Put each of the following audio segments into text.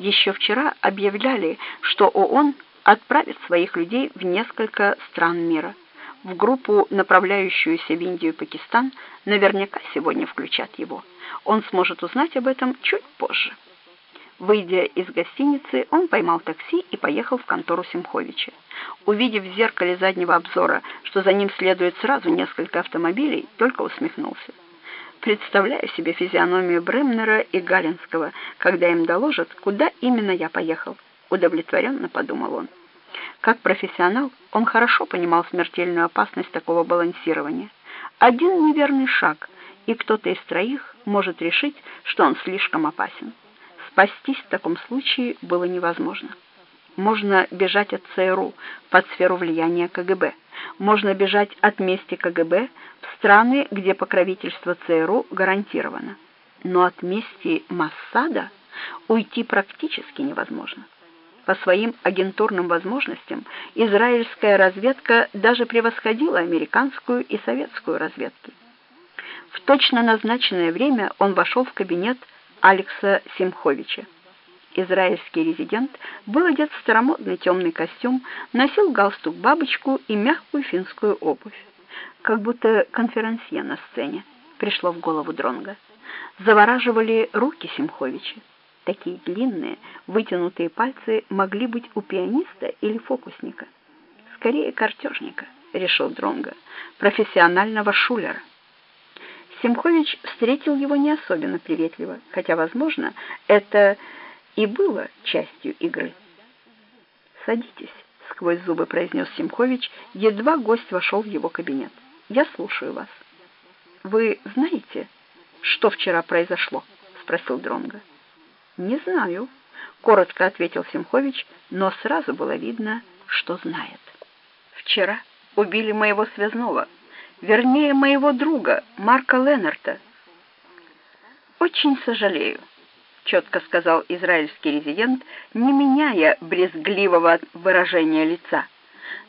Еще вчера объявляли, что ООН отправит своих людей в несколько стран мира. В группу, направляющуюся в Индию и Пакистан, наверняка сегодня включат его. Он сможет узнать об этом чуть позже. Выйдя из гостиницы, он поймал такси и поехал в контору Семховича. Увидев в зеркале заднего обзора, что за ним следует сразу несколько автомобилей, только усмехнулся. Представляю себе физиономию Бремнера и Галинского, когда им доложат, куда именно я поехал. Удовлетворенно подумал он. Как профессионал он хорошо понимал смертельную опасность такого балансирования. Один неверный шаг, и кто-то из троих может решить, что он слишком опасен. Спастись в таком случае было невозможно. Можно бежать от ЦРУ под сферу влияния КГБ. Можно бежать от мести КГБ в страны, где покровительство ЦРУ гарантировано. Но от мести Массада уйти практически невозможно. По своим агентурным возможностям израильская разведка даже превосходила американскую и советскую разведки. В точно назначенное время он вошел в кабинет Алекса Симховича. Израильский резидент был одет в старомодный темный костюм, носил галстук-бабочку и мягкую финскую обувь. Как будто конферансье на сцене, пришло в голову Дронга. Завораживали руки Симховича. Такие длинные, вытянутые пальцы могли быть у пианиста или фокусника. Скорее, картежника, решил Дронга, профессионального шулера. Семхович встретил его не особенно приветливо, хотя, возможно, это и было частью игры. «Садитесь», — сквозь зубы произнес Семхович, едва гость вошел в его кабинет. «Я слушаю вас». «Вы знаете, что вчера произошло?» — спросил Дронга. «Не знаю», — коротко ответил Семхович, но сразу было видно, что знает. «Вчера убили моего связного» вернее, моего друга, Марка Леннарта. «Очень сожалею», — четко сказал израильский резидент, не меняя брезгливого выражения лица.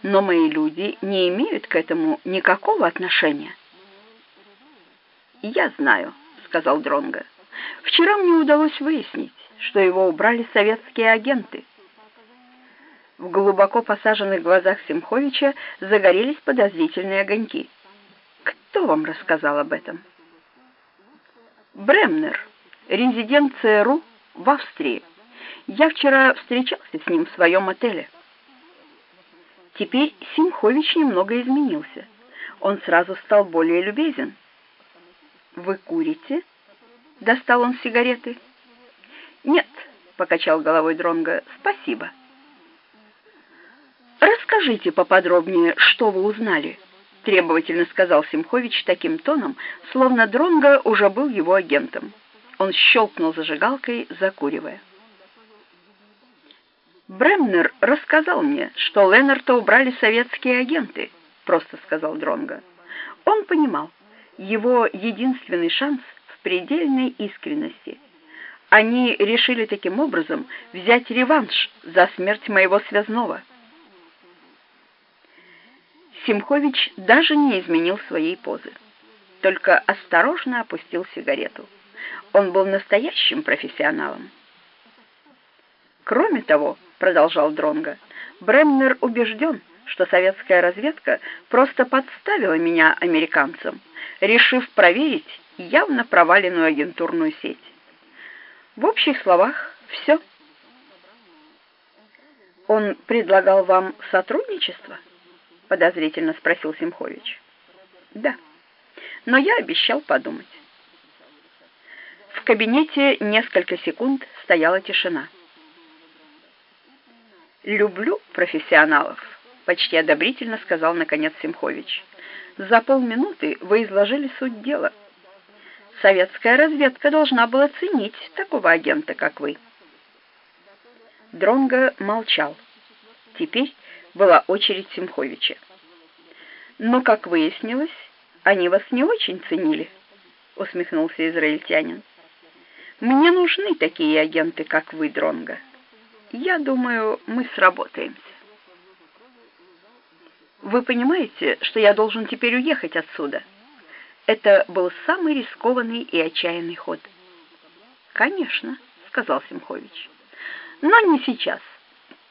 «Но мои люди не имеют к этому никакого отношения». «Я знаю», — сказал Дронга. «Вчера мне удалось выяснить, что его убрали советские агенты». В глубоко посаженных глазах Семховича загорелись подозрительные огоньки. Кто вам рассказал об этом? Бремнер, резидент ЦРУ в Австрии. Я вчера встречался с ним в своем отеле. Теперь Симхович немного изменился. Он сразу стал более любезен. «Вы курите?» — достал он сигареты. «Нет», — покачал головой Дронга. — «спасибо». «Расскажите поподробнее, что вы узнали» требовательно сказал Симхович таким тоном, словно Дронго уже был его агентом. Он щелкнул зажигалкой, закуривая. Бремнер рассказал мне, что Леннарта убрали советские агенты, просто сказал Дронго. Он понимал, его единственный шанс в предельной искренности. Они решили таким образом взять реванш за смерть моего связного. Симхович даже не изменил своей позы, только осторожно опустил сигарету. Он был настоящим профессионалом. Кроме того, продолжал Дронга, Бремнер убежден, что советская разведка просто подставила меня американцам, решив проверить явно проваленную агентурную сеть. В общих словах, все. Он предлагал вам сотрудничество? подозрительно спросил Семхович. Да, но я обещал подумать. В кабинете несколько секунд стояла тишина. «Люблю профессионалов», — почти одобрительно сказал наконец Семхович. «За полминуты вы изложили суть дела. Советская разведка должна была ценить такого агента, как вы». Дронго молчал. Теперь была очередь Семховича. Но, как выяснилось, они вас не очень ценили, усмехнулся израильтянин. Мне нужны такие агенты, как вы, Дронга. Я думаю, мы сработаемся. Вы понимаете, что я должен теперь уехать отсюда? Это был самый рискованный и отчаянный ход. Конечно, сказал Семхович. но не сейчас.